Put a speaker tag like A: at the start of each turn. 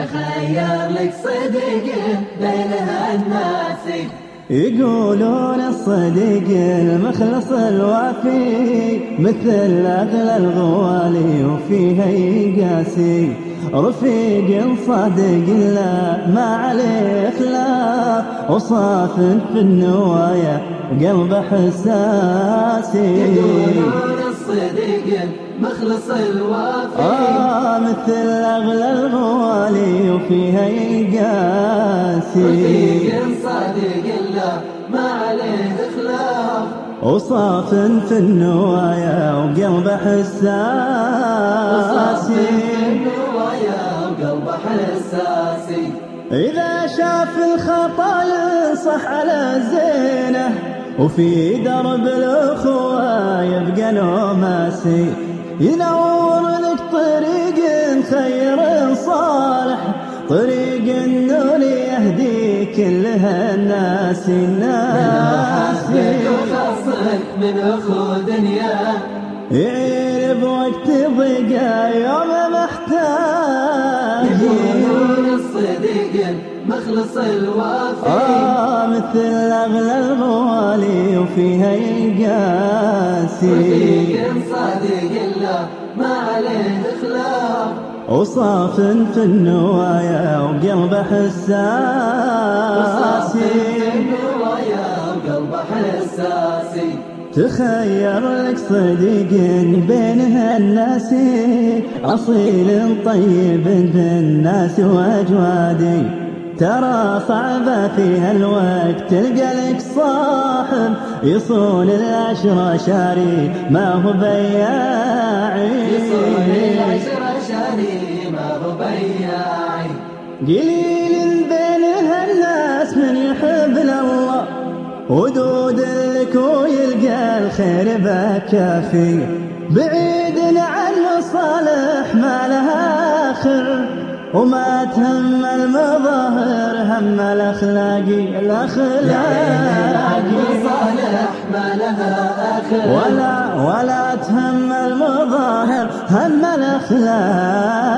A: تخيل لك صدق بين هالناس
B: يقولون الصديق المخلص الوافي مثل أغلى الغوالي وفيها يقاسي. رفيق صادق لا ما عليه خلاف وصاف في النوايا قلب حساسي.
A: يقولون الصديق مخلص الوافي.
B: آه مثل أغلى الغوالي وفيها يقاسي.
A: رفيق صادق لا ما عليه خلاف
B: وصاف في النوايا وقلب حساسي.
A: حساسي
B: إذا شاف الخطا ينصح على زينه وفي درب الأخوة يبقى نوماسي. ينور طريق النور يهدي كلها الناس الناس.
A: من أخو دنيا
B: يعير بوقت ضيقة يوم محتاج.
A: يقولون الصديق مخلص الوافي
B: آه مثل أغلى الغوالي وفيها يقاسي.
A: رفيق صادق
B: وصاف في النوايا وقلب حساسي
A: وقلب حساسي
B: تخير لك صديق بينها الناس أصيل طيب بالناس وأجوادي ترى صعبة في هالوقت تلقى لك صاحب يصون العشرة شاري ما هو بياعي.
A: يصون العشرة شاري.
B: قليل بينها الناس من يحب الله ودود لك ويلقى الخير بكافي. بعيد عن صالح ما لها آخر. وما تهم المظاهر هم الأخلاقي
A: صالح ما لها آخر
B: ولا ولا تهم المظاهر هم الأخلاق.